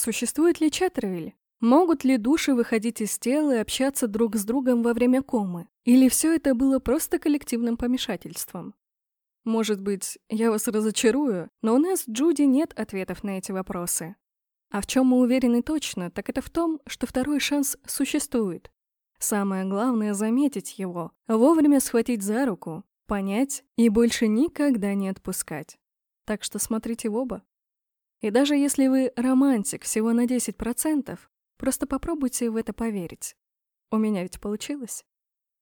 Существует ли Чаттервиль? Могут ли души выходить из тела и общаться друг с другом во время комы? Или все это было просто коллективным помешательством? Может быть, я вас разочарую, но у нас, Джуди, нет ответов на эти вопросы. А в чем мы уверены точно, так это в том, что второй шанс существует. Самое главное — заметить его, вовремя схватить за руку, понять и больше никогда не отпускать. Так что смотрите в оба. И даже если вы романтик всего на 10%, просто попробуйте в это поверить. У меня ведь получилось.